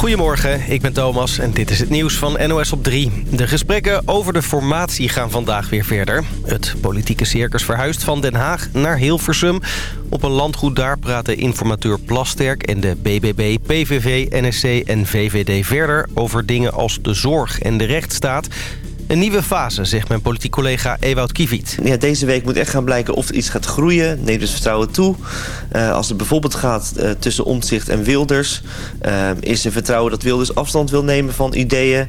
Goedemorgen, ik ben Thomas en dit is het nieuws van NOS op 3. De gesprekken over de formatie gaan vandaag weer verder. Het politieke circus verhuist van Den Haag naar Hilversum. Op een landgoed daar praten informateur Plasterk en de BBB, PVV, NSC en VVD verder... over dingen als de zorg en de rechtsstaat... Een nieuwe fase, zegt mijn politiek collega Ewout Kiviet. Ja, deze week moet echt gaan blijken of er iets gaat groeien. Neemt het vertrouwen toe. Uh, als het bijvoorbeeld gaat uh, tussen Omtzigt en Wilders... Uh, is er vertrouwen dat Wilders afstand wil nemen van ideeën?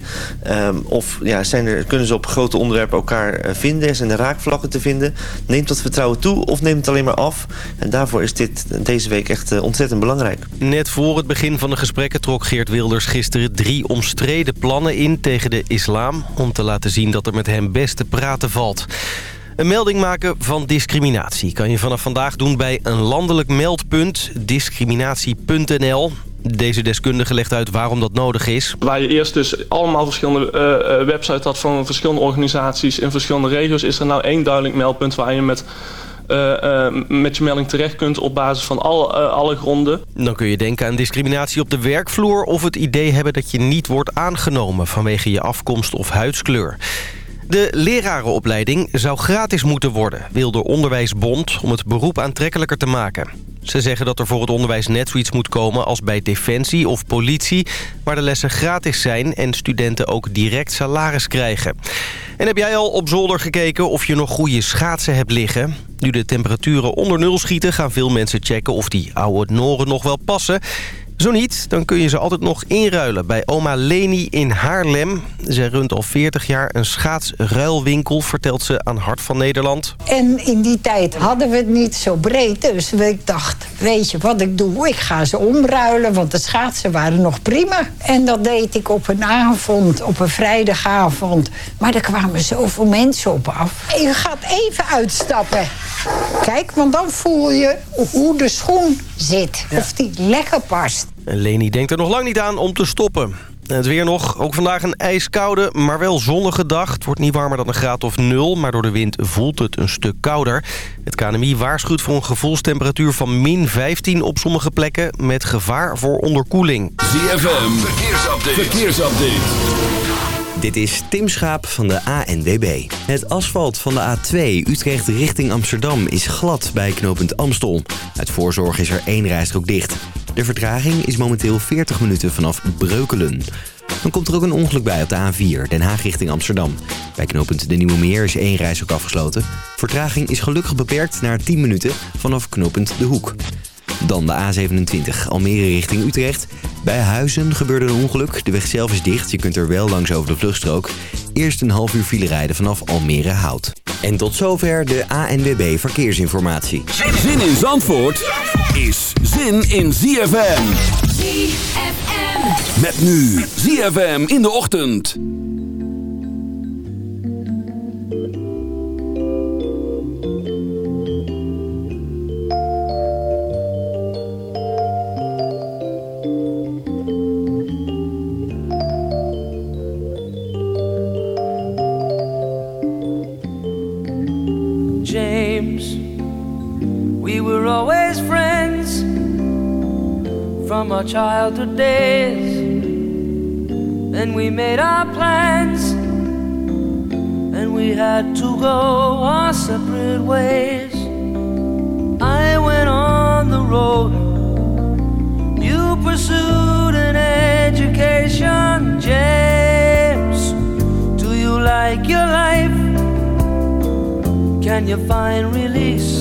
of ja, zijn er, kunnen ze op grote onderwerpen elkaar vinden? Zijn er raakvlakken te vinden? Neemt dat vertrouwen toe of neemt het alleen maar af? En daarvoor is dit deze week echt ontzettend belangrijk. Net voor het begin van de gesprekken trok Geert Wilders gisteren... drie omstreden plannen in tegen de islam... om te laten zien dat er met hem best te praten valt. Een melding maken van discriminatie kan je vanaf vandaag doen bij een landelijk meldpunt, discriminatie.nl. Deze deskundige legt uit waarom dat nodig is. Waar je eerst dus allemaal verschillende uh, websites had van verschillende organisaties in verschillende regio's... is er nou één duidelijk meldpunt waar je met met je melding terecht kunt op basis van uh, alle gronden. Dan kun je denken aan discriminatie op de werkvloer... of het idee hebben dat je niet wordt aangenomen vanwege je afkomst of huidskleur. De lerarenopleiding zou gratis moeten worden, wil de Onderwijsbond... om het beroep aantrekkelijker te maken. Ze zeggen dat er voor het onderwijs net zoiets moet komen als bij Defensie of politie... waar de lessen gratis zijn en studenten ook direct salaris krijgen. En heb jij al op zolder gekeken of je nog goede schaatsen hebt liggen? Nu de temperaturen onder nul schieten gaan veel mensen checken of die oude noren nog wel passen... Zo niet, dan kun je ze altijd nog inruilen bij oma Leni in Haarlem. Zij runt al 40 jaar een schaatsruilwinkel, vertelt ze aan Hart van Nederland. En in die tijd hadden we het niet zo breed, dus ik dacht, weet je wat ik doe? Ik ga ze omruilen, want de schaatsen waren nog prima. En dat deed ik op een avond, op een vrijdagavond. Maar er kwamen zoveel mensen op af. Je gaat even uitstappen. Kijk, want dan voel je hoe de schoen zit. Of die lekker past. Leni denkt er nog lang niet aan om te stoppen. Het weer nog. Ook vandaag een ijskoude, maar wel zonnige dag. Het wordt niet warmer dan een graad of nul, maar door de wind voelt het een stuk kouder. Het KNMI waarschuwt voor een gevoelstemperatuur van min 15 op sommige plekken... met gevaar voor onderkoeling. ZFM, verkeersupdate. verkeersupdate. Dit is Tim Schaap van de ANWB. Het asfalt van de A2 Utrecht richting Amsterdam is glad bij knooppunt Amstel. Uit voorzorg is er één rijstrook dicht. De vertraging is momenteel 40 minuten vanaf Breukelen. Dan komt er ook een ongeluk bij op de A4, Den Haag richting Amsterdam. Bij knooppunt De Nieuwe Meer is één rijstrook afgesloten. Vertraging is gelukkig beperkt naar 10 minuten vanaf knooppunt De Hoek. Dan de A27, Almere richting Utrecht. Bij Huizen gebeurde een ongeluk. De weg zelf is dicht, je kunt er wel langs over de vluchtstrook. Eerst een half uur file rijden vanaf Almere Hout. En tot zover de ANWB Verkeersinformatie. Zin in Zandvoort is zin in ZFM. ZFM. Met nu ZFM in de ochtend. From our childhood days. Then we made our plans, and we had to go our separate ways. I went on the road, you pursued an education. James, do you like your life? Can you find release?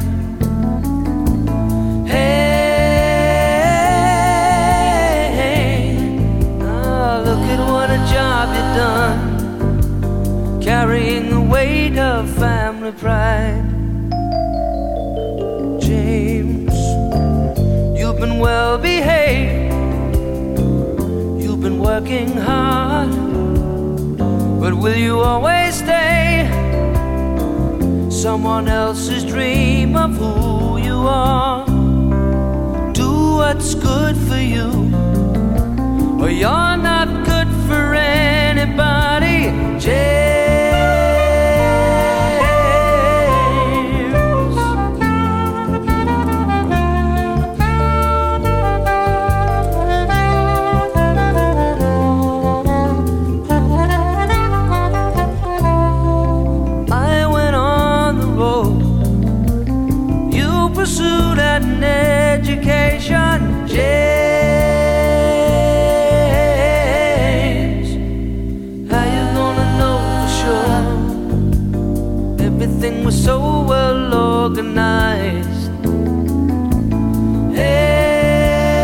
Pride. James, you've been well behaved, you've been working hard. But will you always stay? Someone else's dream of who you are. Do what's good for you, or you're not good for anybody. James. You pursued an education, James. How you gonna know for sure? Everything was so well organized. Hey,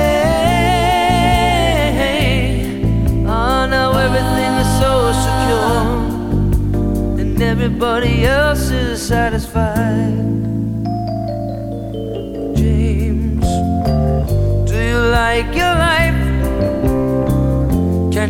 oh, now everything is so secure and everybody else is satisfied.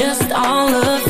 just all of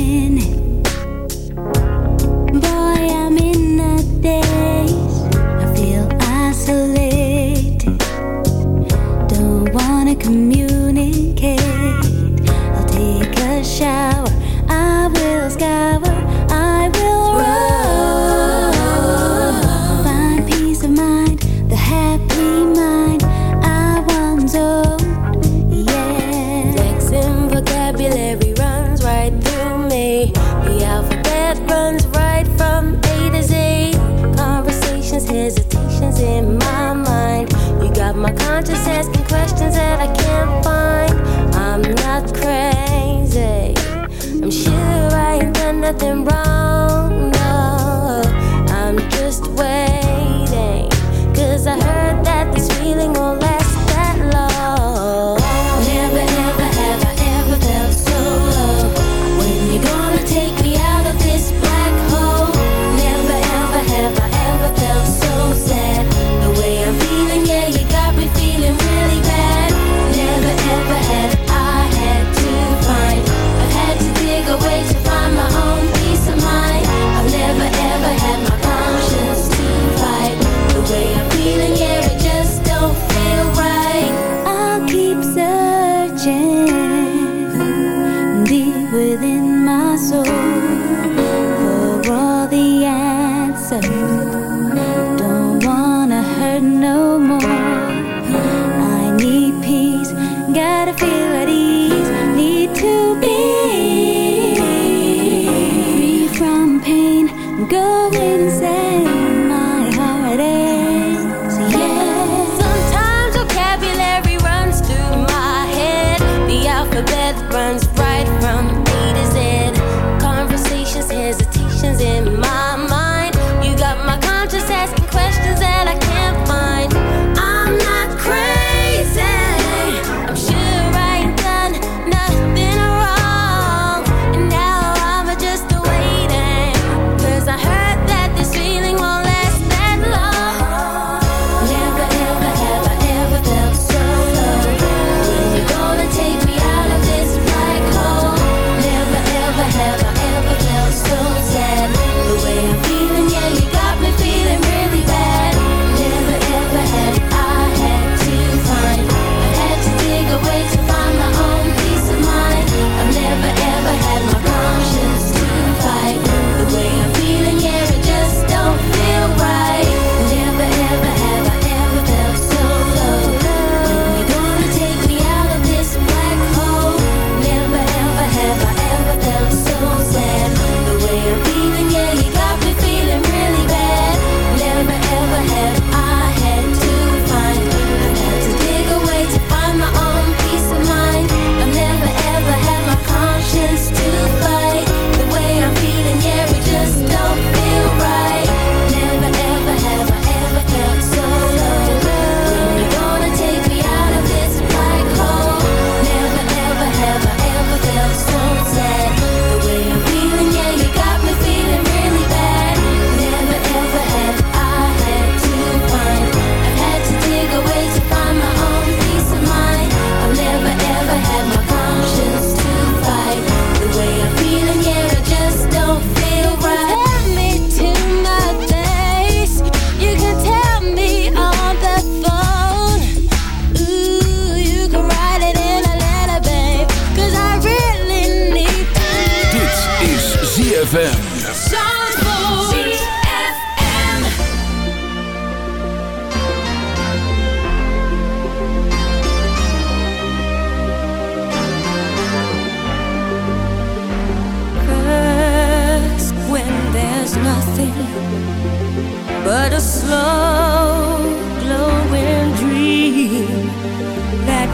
minute. visitations in my mind. You got my conscience asking questions that I can't find. I'm not crazy. I'm sure I ain't done nothing wrong.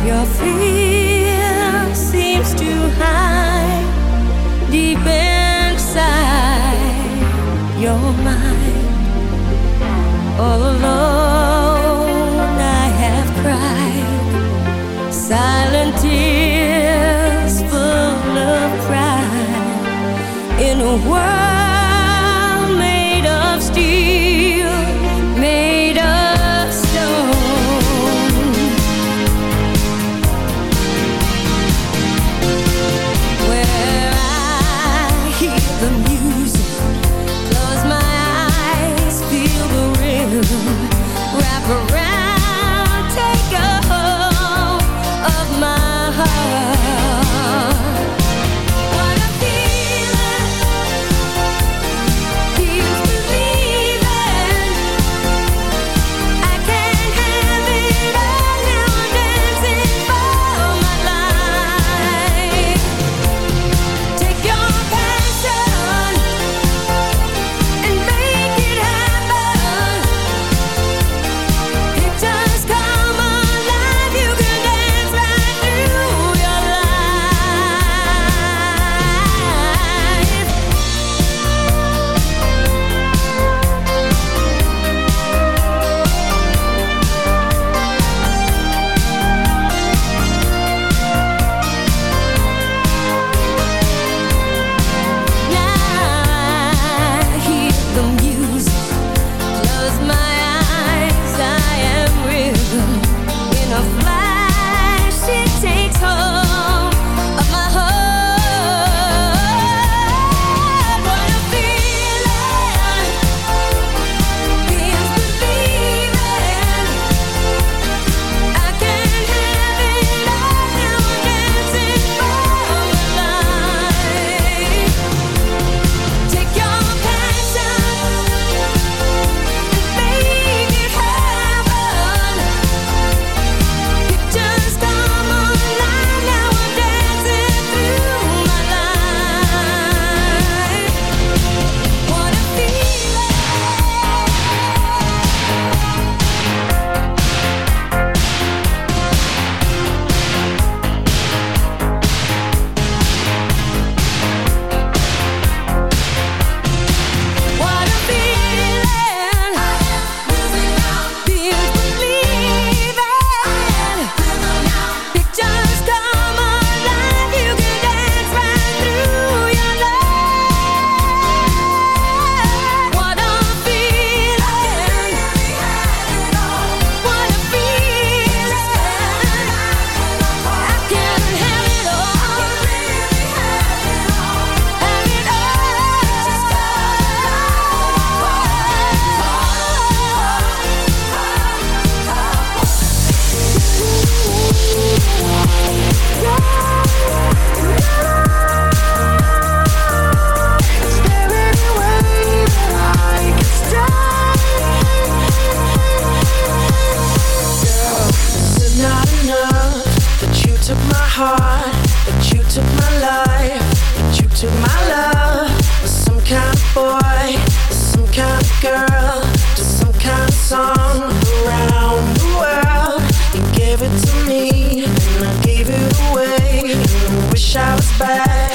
Your fear seems to hide deep inside your mind. All alone, back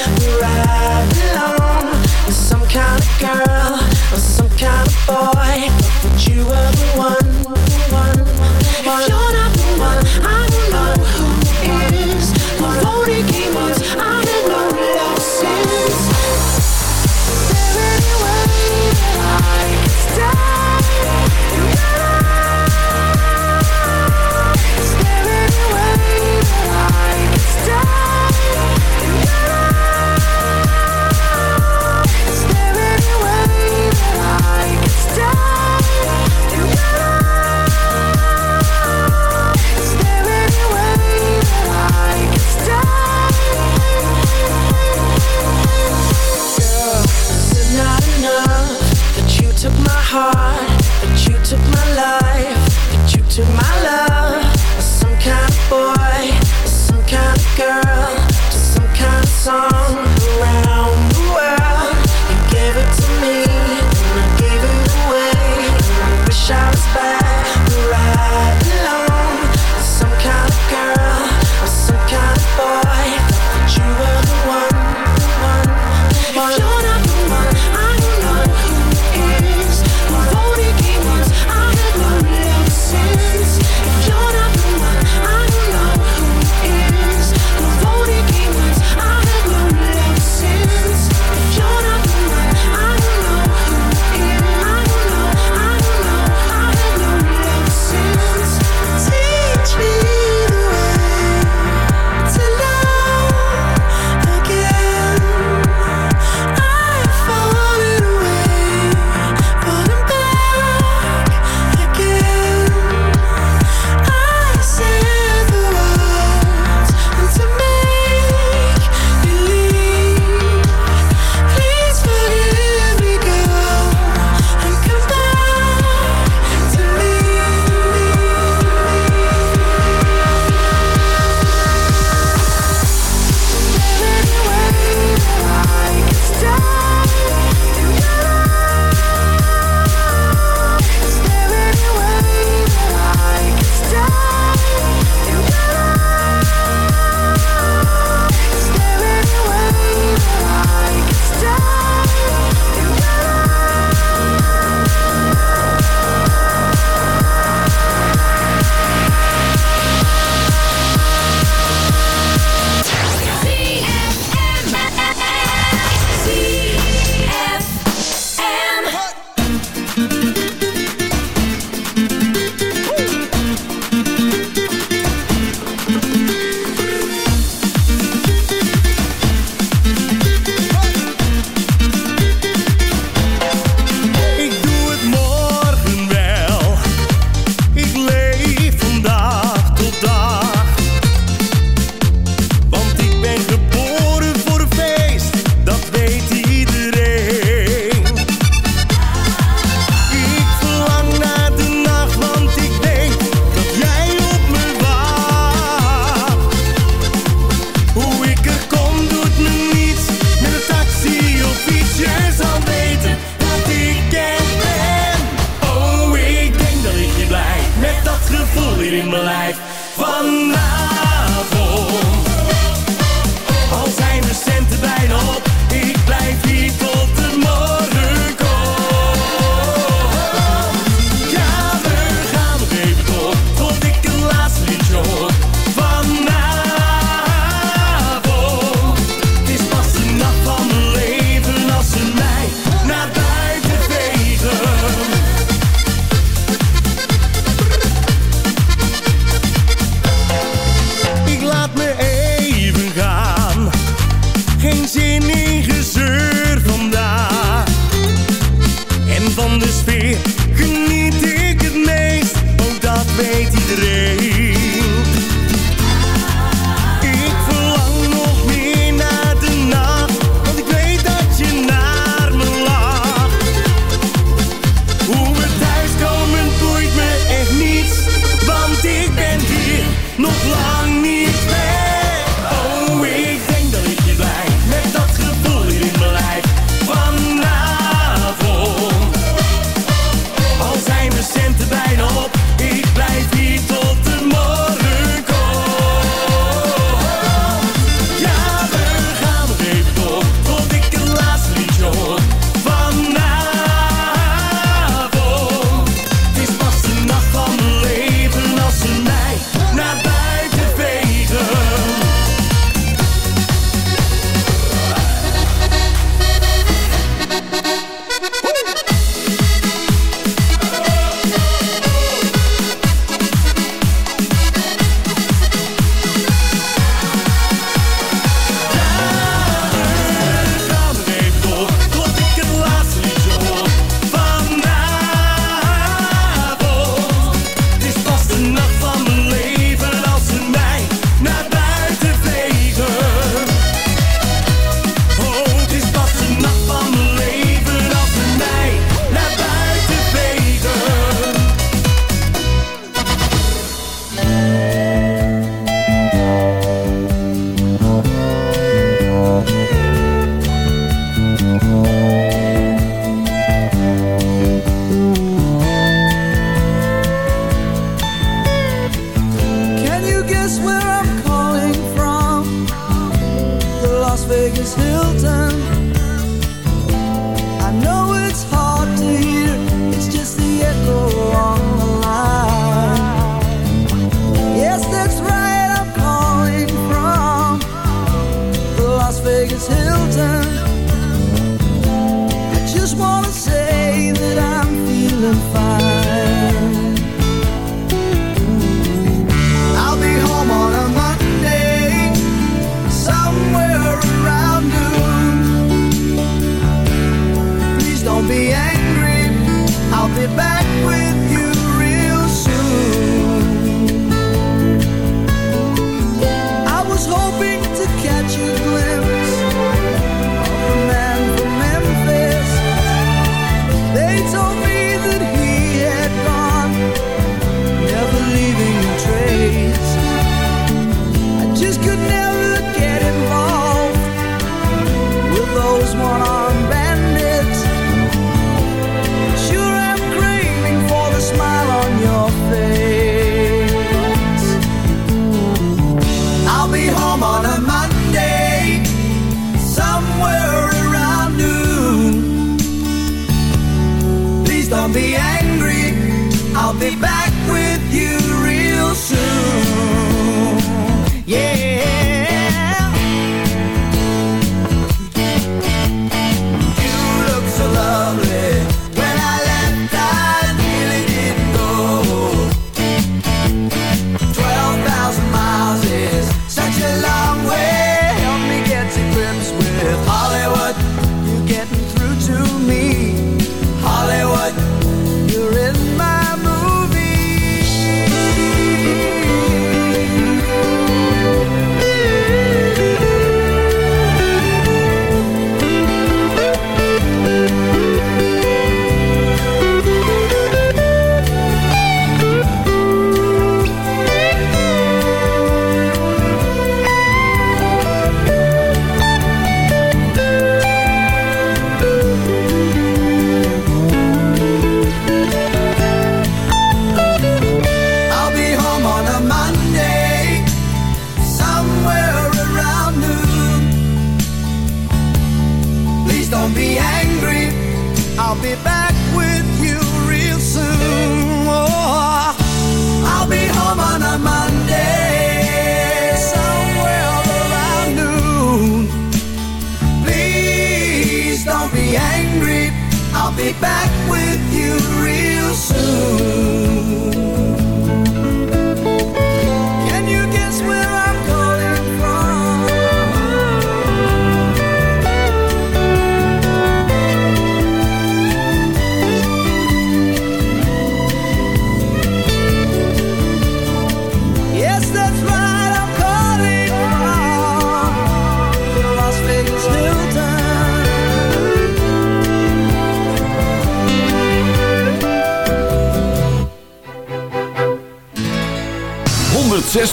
in mijn lijf vanavond.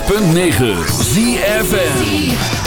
106.9 ZFN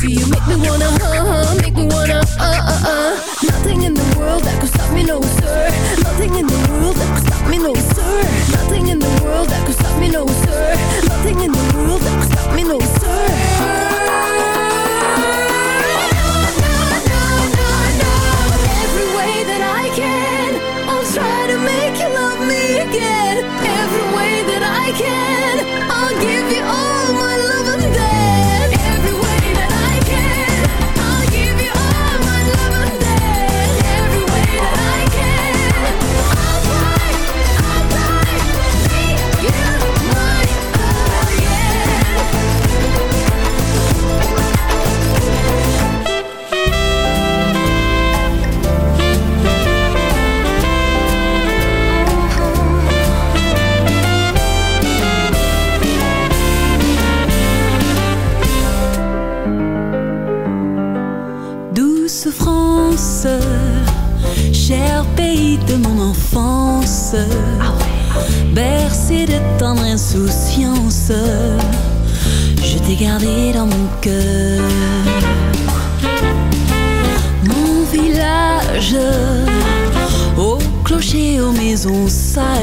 baby, you make me wanna, uh huh, make me wanna, uh, uh, uh. Nothing in the world that could stop me, no sir. Nothing in the world that could stop me, no sir. Nothing in the world that could stop me, no sir. Nothing in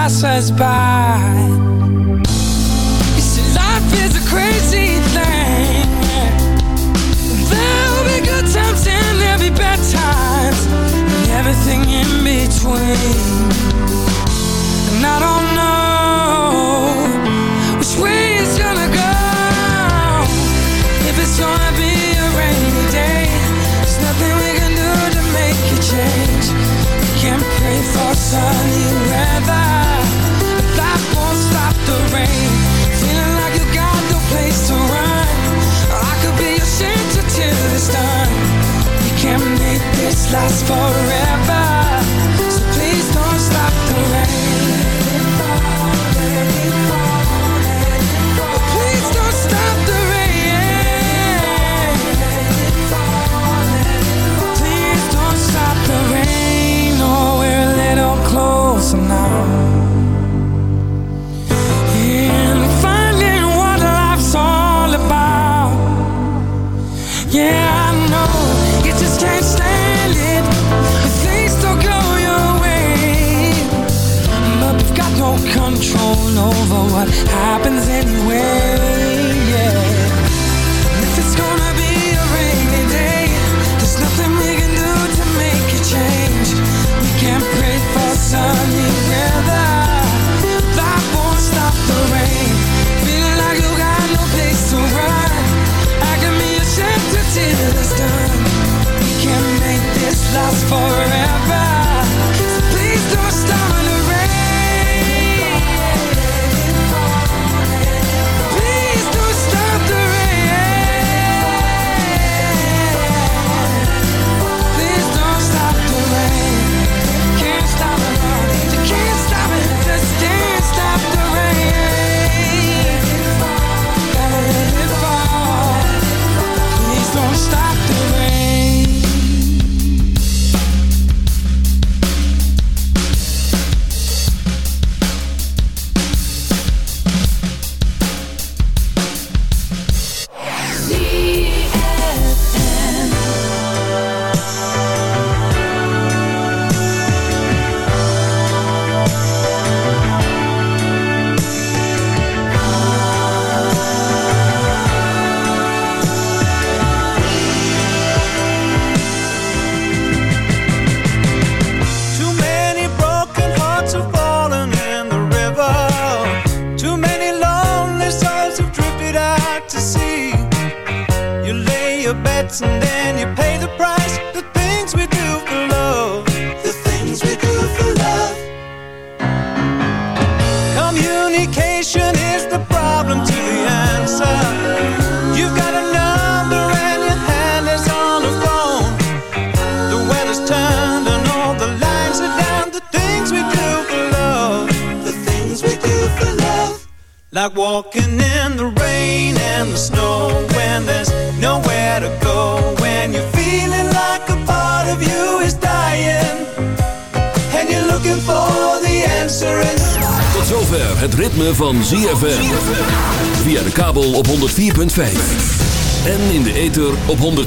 Passes by. You see, life is a crazy thing. There'll be good times and there'll be bad times, and everything in between. And I don't know which way it's gonna go. If it's gonna be a rainy day, there's nothing we can do to make it change. We can't pray for sunny weather this lasts forever. what happens anyway. Yeah. And if it's gonna be a rainy day, there's nothing we can do to make it change. We can't pray for sunny weather. That won't stop the rain. Feeling like you got no place to run. I a it's done. We can make this last forever.